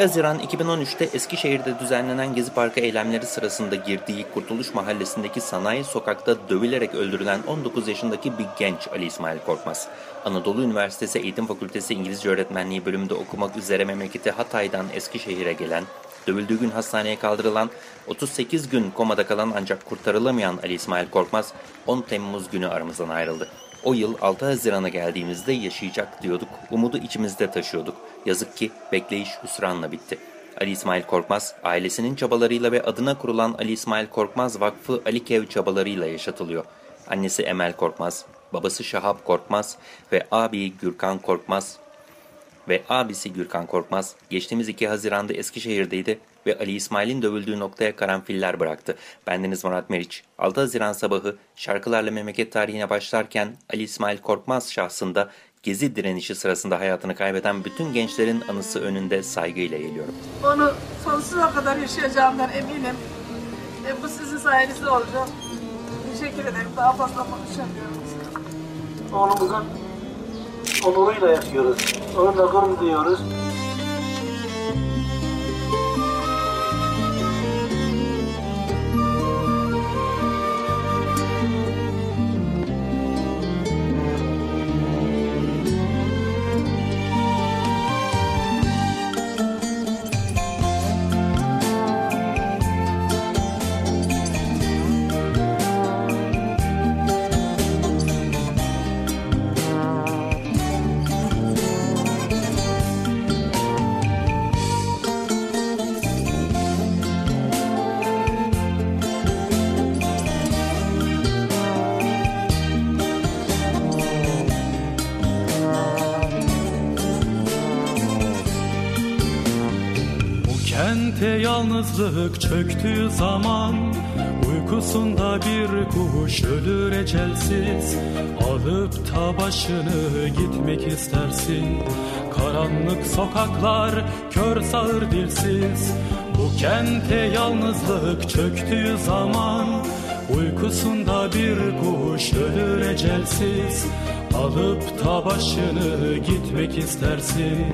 Haziran 2013'te Eskişehir'de düzenlenen Gezi Parkı eylemleri sırasında girdiği Kurtuluş Mahallesi'ndeki sanayi sokakta dövülerek öldürülen 19 yaşındaki bir genç Ali İsmail Korkmaz. Anadolu Üniversitesi Eğitim Fakültesi İngilizce Öğretmenliği bölümünde okumak üzere memleketi Hatay'dan Eskişehir'e gelen, dövüldüğü gün hastaneye kaldırılan, 38 gün komada kalan ancak kurtarılamayan Ali İsmail Korkmaz 10 Temmuz günü aramızdan ayrıldı. O yıl 6 Haziran'a geldiğimizde yaşayacak diyorduk, umudu içimizde taşıyorduk. Yazık ki bekleyiş hüsranla bitti. Ali İsmail Korkmaz, ailesinin çabalarıyla ve adına kurulan Ali İsmail Korkmaz Vakfı Ali Kev çabalarıyla yaşatılıyor. Annesi Emel Korkmaz, babası Şahap Korkmaz ve abi Gürkan Korkmaz ve abisi Gürkan Korkmaz geçtiğimiz 2 Haziran'da Eskişehir'deydi ve Ali İsmail'in dövüldüğü noktaya karanfiller bıraktı. Bendeniz Murat Meriç. 6 Haziran sabahı şarkılarla memleket tarihine başlarken Ali İsmail Korkmaz şahsında Gezi direnişi sırasında hayatını kaybeden bütün gençlerin anısı önünde saygıyla geliyorum. Onu sonsuza kadar yaşayacağımdan eminim. E, bu sizin sayenizde olacak. Teşekkür ederim. Daha fazla konuşamıyorum. Oğlumuzun onuruyla yaşıyoruz. Onunla gurur duyuyoruz. Kente yalnızlık çöktüğü zaman. Uykusunda bir kuş ölür ecelsiz. Alıp ta başını gitmek istersin. Karanlık sokaklar kör sağır dilsiz. Bu kente yalnızlık çöktüğü zaman. Uykusunda bir kuş ölür ecelsiz. Alıp ta başını gitmek istersin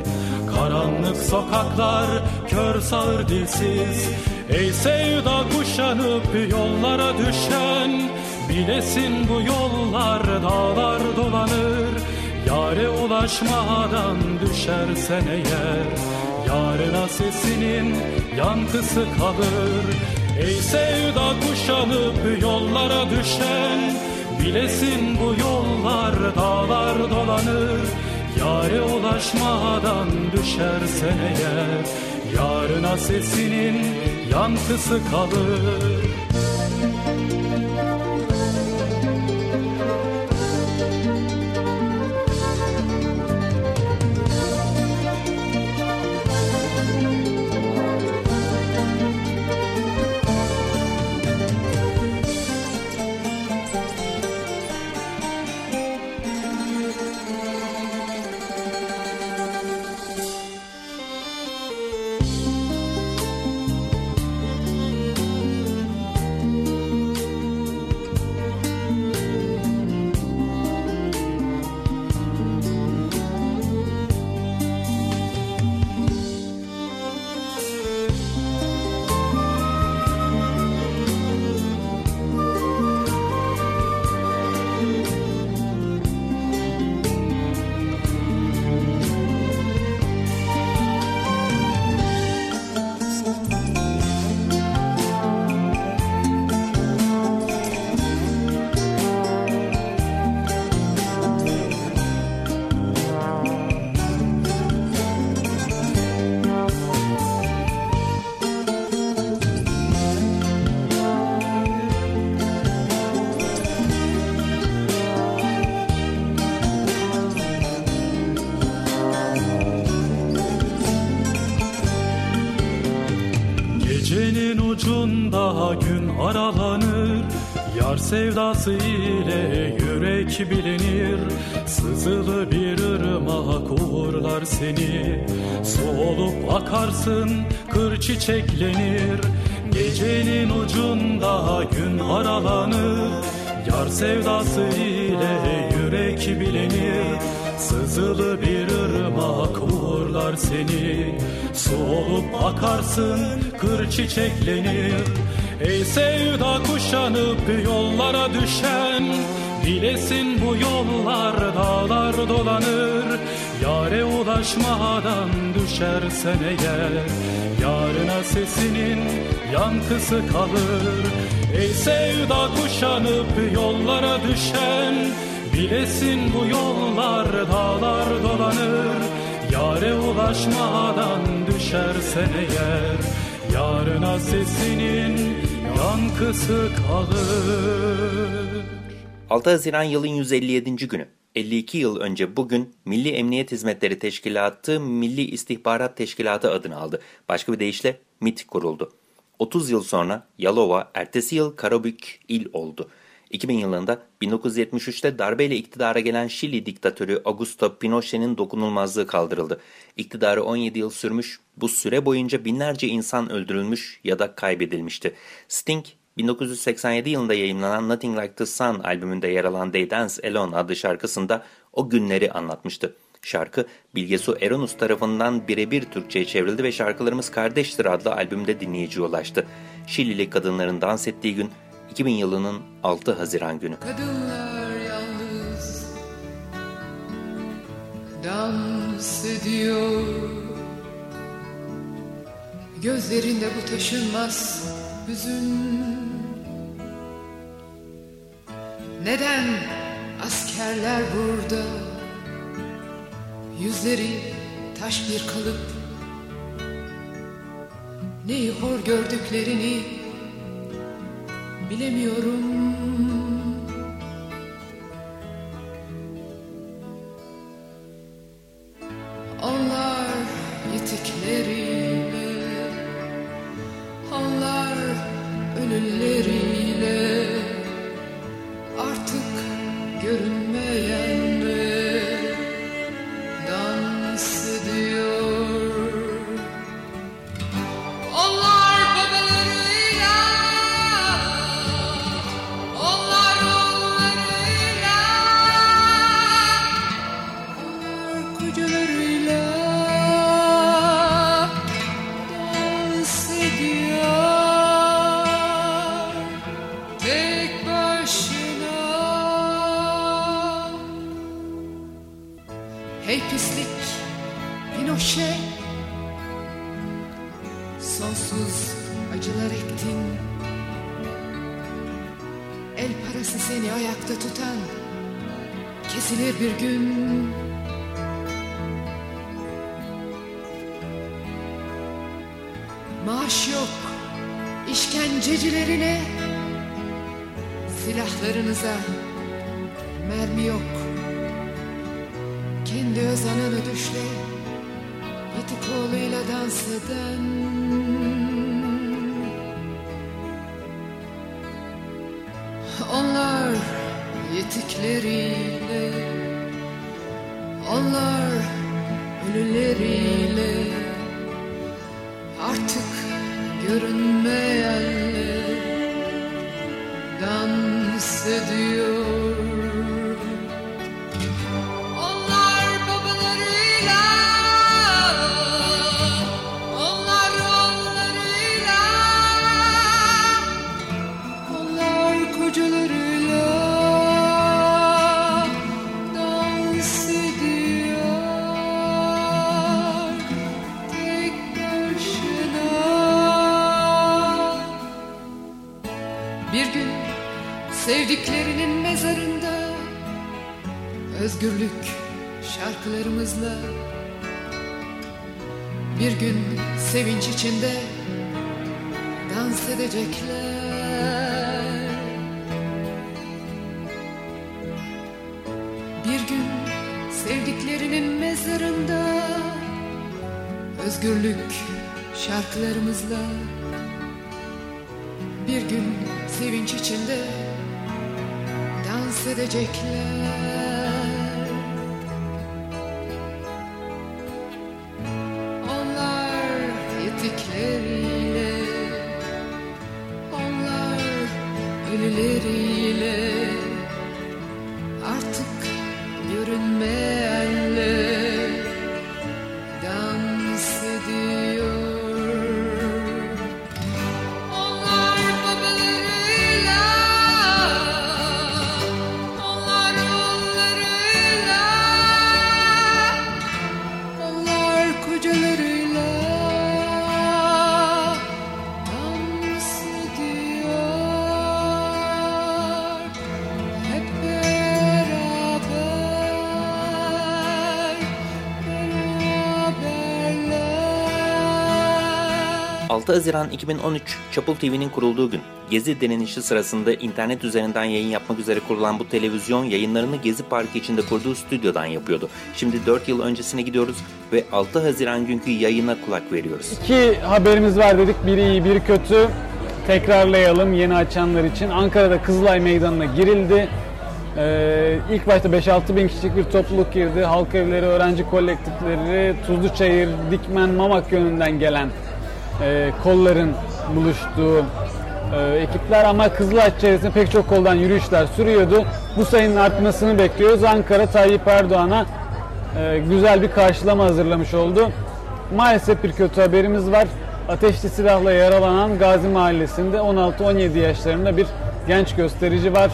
Karanlık sokaklar kör sağır dilsiz. Ey sevda kuşanıp yollara düşen. Bilesin bu yollar dağlar dolanır. Yare ulaşmadan düşersen eğer Yarına sesinin yankısı kalır. Ey sevda kuşanıp yollara düşen. Bilesin bu yollar dağlar dolanır Yare ulaşmadan düşersen eğer Yarına sesinin yankısı kalır sevdası ile yürek bilinir. Sızılı bir ırmak uğurlar seni. Solup akarsın kır çiçeklenir. Gecenin ucunda gün aralanır. Yar sevdası ile yürek bilinir. Sızılı bir ırmak uğurlar seni. Su olup akarsın kır çiçeklenir Ey sevda kuşanıp yollara düşen Bilesin bu yollar dağlar dolanır. Yare ulaşmadan düşersen eğer Yarına sesinin yankısı kalır. Ey sevda kuşanıp yollara düşen Bilesin bu yollar dağlar dolanır. Yare ulaşmadan düşersen eğer Yarına sesinin yankısı kalır 6 Haziran yılın 157. günü. 52 yıl önce bugün Milli Emniyet Hizmetleri Teşkilatı Milli İstihbarat Teşkilatı adını aldı. Başka bir deyişle MIT kuruldu. 30 yıl sonra Yalova, ertesi yıl Karabük il oldu. 2000 yılında 1973'te darbeyle iktidara gelen Şili diktatörü Augusto Pinochet'in dokunulmazlığı kaldırıldı. İktidarı 17 yıl sürmüş, bu süre boyunca binlerce insan öldürülmüş ya da kaybedilmişti. Sting 1987 yılında yayınlanan Nothing Like the Sun albümünde yer alan They Dance Alone adlı şarkısında o günleri anlatmıştı. Şarkı Bilgesu Eronus tarafından birebir Türkçe'ye çevrildi ve Şarkılarımız Kardeştir adlı albümde dinleyiciye ulaştı. Şilili kadınların dans ettiği gün 2000 yılının 6 Haziran günü. Kadınlar yalnız dans ediyor. Gözlerinde bu taşınmaz hüzün. Neden askerler burada? Yüzleri taş bir kalıp. Neyi hor gördüklerini bilemiyorum Maaş yok. İşkencecilerine Silahlarınıza mermi yok. Kendi özanını düşle Yetik oğluyla dans eden. Onlar yetikleriyle Onlar ölüleriyle Artık görünmeyenle Dans ediyor Bir gün sevinç içinde dans edecekler Bir gün sevdiklerinin mezarında Özgürlük şarkılarımızla Bir gün sevinç içinde dans edecekler. Ölüleriyle 6 Haziran 2013 Çapul TV'nin kurulduğu gün. Gezi denenişi sırasında internet üzerinden yayın yapmak üzere kurulan bu televizyon yayınlarını Gezi Parkı içinde kurduğu stüdyodan yapıyordu. Şimdi 4 yıl öncesine gidiyoruz ve 6 Haziran günkü yayına kulak veriyoruz. İki haberimiz var dedik. Biri iyi, biri kötü. Tekrarlayalım yeni açanlar için. Ankara'da Kızılay Meydanı'na girildi. Ee, ilk başta 5-6 bin kişilik bir topluluk girdi. Halk evleri, öğrenci kolektifleri, Tuzluçayır, Dikmen, Mamak yönünden gelen e, kolların buluştuğu e, ekipler ama Kızılay içerisinde pek çok koldan yürüyüşler sürüyordu. Bu sayının artmasını bekliyoruz. Ankara Tayyip Erdoğan'a e, güzel bir karşılama hazırlamış oldu. Maalesef bir kötü haberimiz var. Ateşli silahla yaralanan Gazi Mahallesi'nde 16-17 yaşlarında bir genç gösterici var.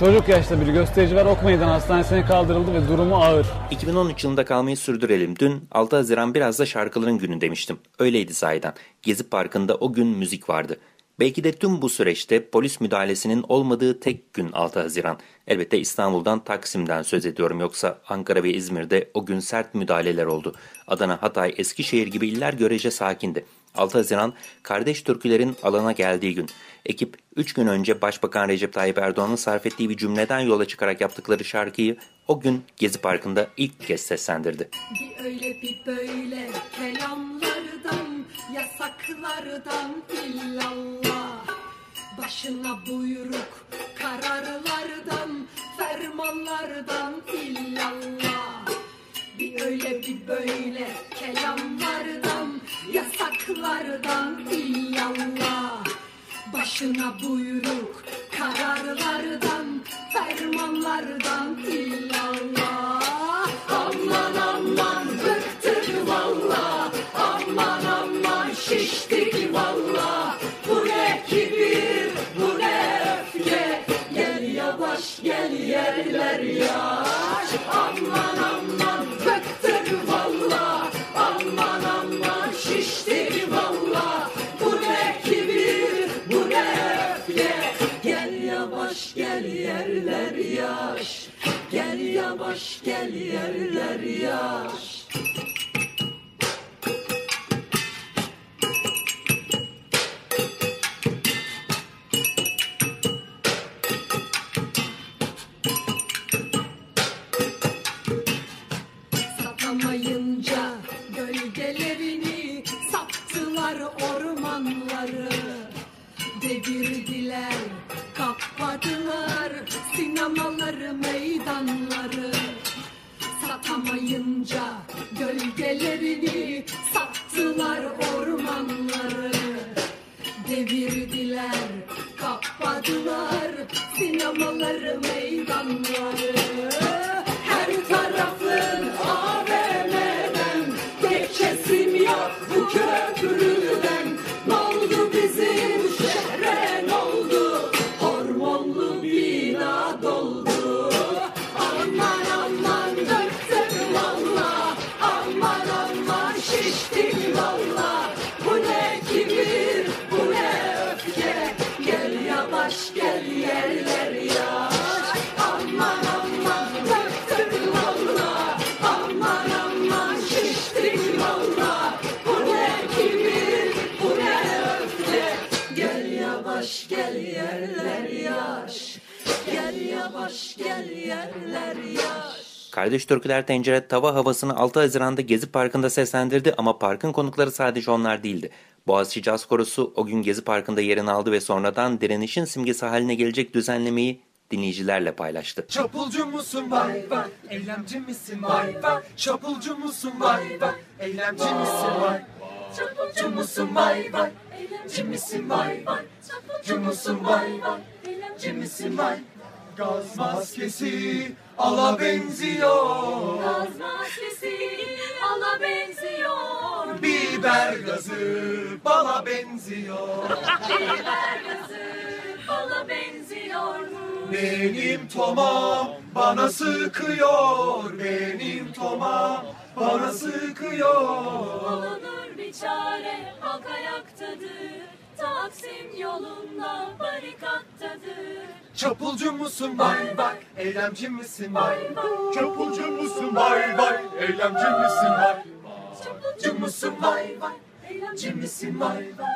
Çocuk yaşta bir gösterici var. Ok Meydan Hastanesi'ne kaldırıldı ve durumu ağır. 2013 yılında kalmayı sürdürelim. Dün 6 Haziran biraz da şarkıların günü demiştim. Öyleydi sahiden. Gezi Parkı'nda o gün müzik vardı. Belki de tüm bu süreçte polis müdahalesinin olmadığı tek gün 6 Haziran. Elbette İstanbul'dan Taksim'den söz ediyorum yoksa Ankara ve İzmir'de o gün sert müdahaleler oldu. Adana, Hatay, Eskişehir gibi iller görece sakindi. 6 Haziran kardeş türkülerin alana geldiği gün. Ekip 3 gün önce Başbakan Recep Tayyip Erdoğan'ın sarf ettiği bir cümleden yola çıkarak yaptıkları şarkıyı o gün Gezi Parkı'nda ilk kez seslendirdi. Bir öyle bir böyle kelamlardan, yasaklardan illallah. Başına buyruk kararlardan, fermanlardan illallah. Bir öyle bir böyle kelamlardan, yasaklardan illallah. Başına buyruk kararlardan, fermanlardan illallah. Aman aman bıktık valla, aman aman şiştik valla. Bu ne kibir, bu ne öfke, gel yavaş gel yerler yaş. I'm a Kardeş Türküler Tencere Tava havasını 6 Haziran'da Gezi Parkı'nda seslendirdi ama parkın konukları sadece onlar değildi. Boğaziçi Caz Korosu o gün Gezi Parkı'nda yerini aldı ve sonradan direnişin simgesi haline gelecek düzenlemeyi dinleyicilerle paylaştı. Çapulcu musun? Vay vay, eylemci misin? Vay vay, çapulcu musun? Vay vay, eylemci misin? Vay Çapulcu musun? Vay vay, eylemci misin? vay vay, çapulcu musun? vay vay, eylemci misin? vay Gaz maskesi ala benziyor, Gaz maskesi ala benziyor. biber gazı bala benziyor. Biber gazı bala benziyor mu? Benim tomam bana sıkıyor, benim tomam bana sıkıyor. Bulunur bir çare halk ayaktadır. Taksim yolunda barikattadır. Çapulcu musun? Vay vay, eylemci misin? Vay vay? Çapulcu musun? Vay vay, eylemci misin? Vay? Çapulcu musun? vay vay, eylemci misin? vay vay?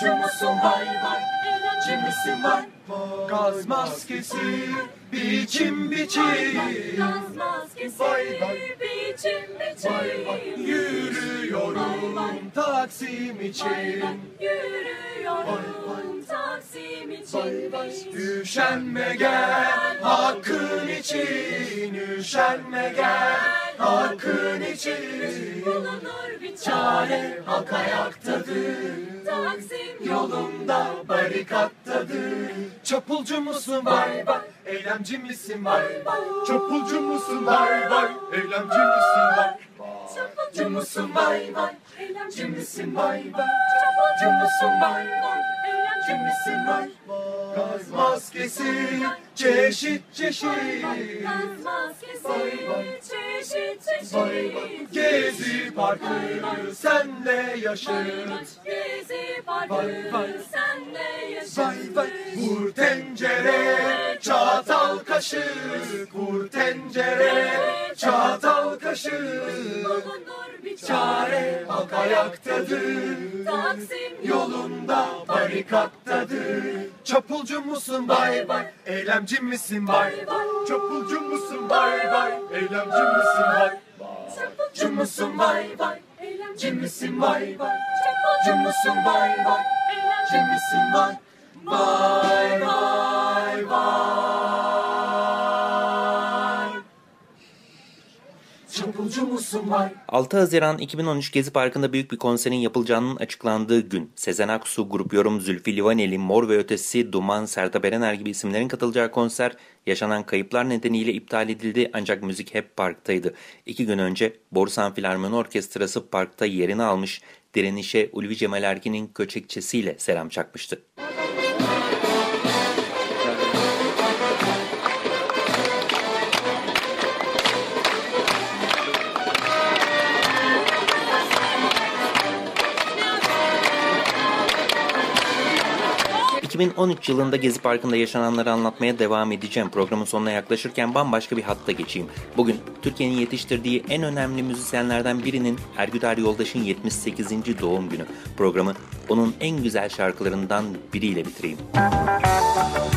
Çapulcu musun? Vay vay, eylemci misin? vay? Gaz maskesi biçim. Biçim, maskesi Vay vay. biçim. Biçim. yürüyorum Taksim için. Yürüyorum Taksim için. Üşenme gel hakkın için, üşenme gel hakkın için. Bulunur bir Çare. Halk ayaktadır, Taksim yolunda barikattadır. Çapulcu musun? Vay vay, eylemci misin? Vay vay? Çapulcu musun? Vay vay, eylemci misin? Vay? Çapulcu musun? Vay vay, eylemci misin? Vay vay? Çapulcu musun? Vay vay, misin vay? Gaz maskesi çeşit çeşit. Gaz maskesi Vay vay. çeşit Vay vay. çeşit. Gezi parkı senle yaşır. Gezi parkı Vay vay. senle Vay vay. yaşasın. Vur tencere çatal kaşık. Vur tencere çatal kaşık. Bulunur bir Çare halk ayaktadır. Taksim Yolunda barikattadır. Çapulcu musun vay vay, eylemci misin vay vay? Çapulcu musun vay vay, eylemci misin vay? Çapulcu musun vay vay, eylemci misin vay vay? Çapulcu musun vay vay, eylemci misin vay? Vay vay vay. Çapulcu musun vay? 6 Haziran 2013 Gezi Parkı'nda büyük bir konserin yapılacağının açıklandığı gün Sezen Aksu, Grup Yorum, Zülfü Livaneli, Mor ve Ötesi, Duman, Sertab Erener gibi isimlerin katılacağı konser yaşanan kayıplar nedeniyle iptal edildi ancak müzik hep parktaydı. İki gün önce Borsan Filarmoni Orkestrası parkta yerini almış, direnişe Ulvi Cemal Erkin'in köçekçesiyle selam çakmıştı. ...2013 yılında Gezi Parkı'nda yaşananları anlatmaya devam edeceğim. Programın sonuna yaklaşırken bambaşka bir hatta geçeyim. Bugün Türkiye'nin yetiştirdiği en önemli müzisyenlerden birinin Ergüder Yoldaş'ın 78. doğum günü. Programı onun en güzel şarkılarından biriyle bitireyim. Nagihan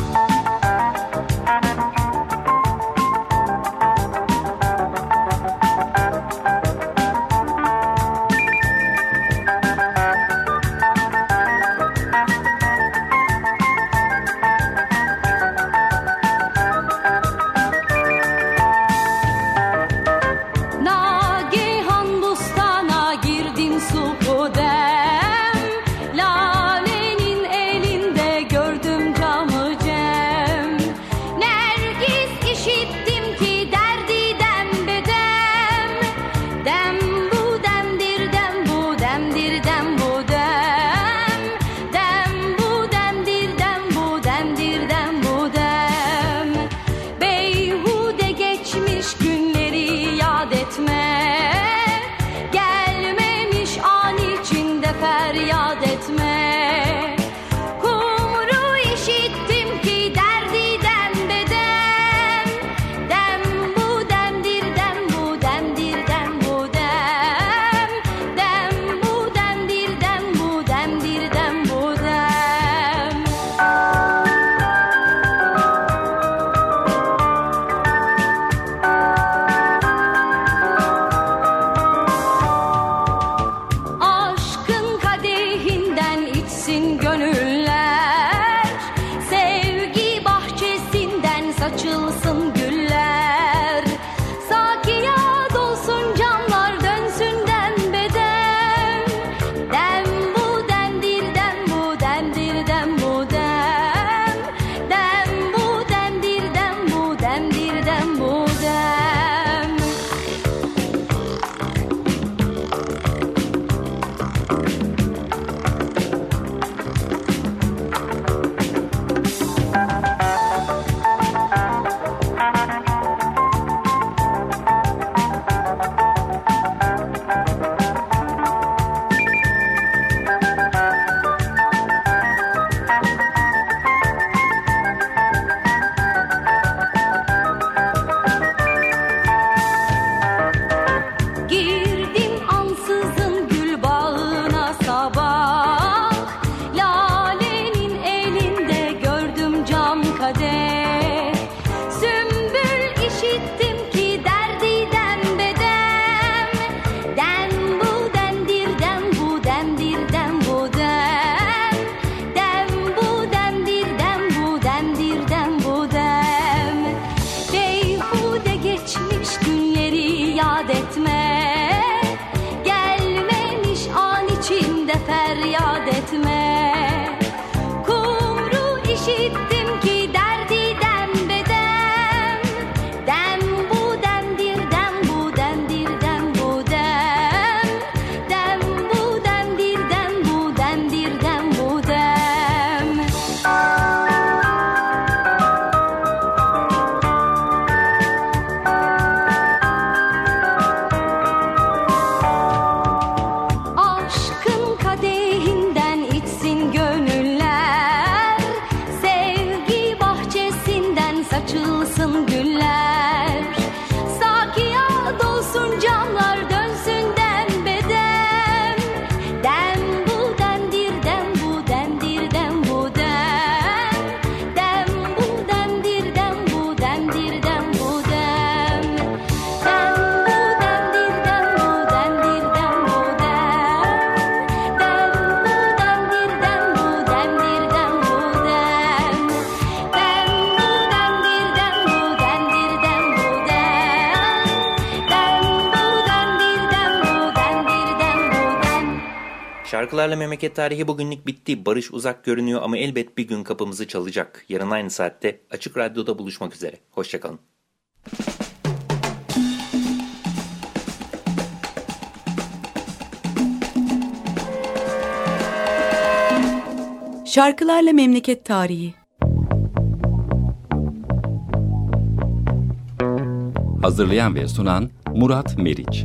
Şarkılarla Memleket Tarihi bugünlük bitti. Barış uzak görünüyor ama elbet bir gün kapımızı çalacak. Yarın aynı saatte Açık Radyo'da buluşmak üzere. Hoşçakalın. Şarkılarla Memleket Tarihi Hazırlayan ve sunan Murat Meriç.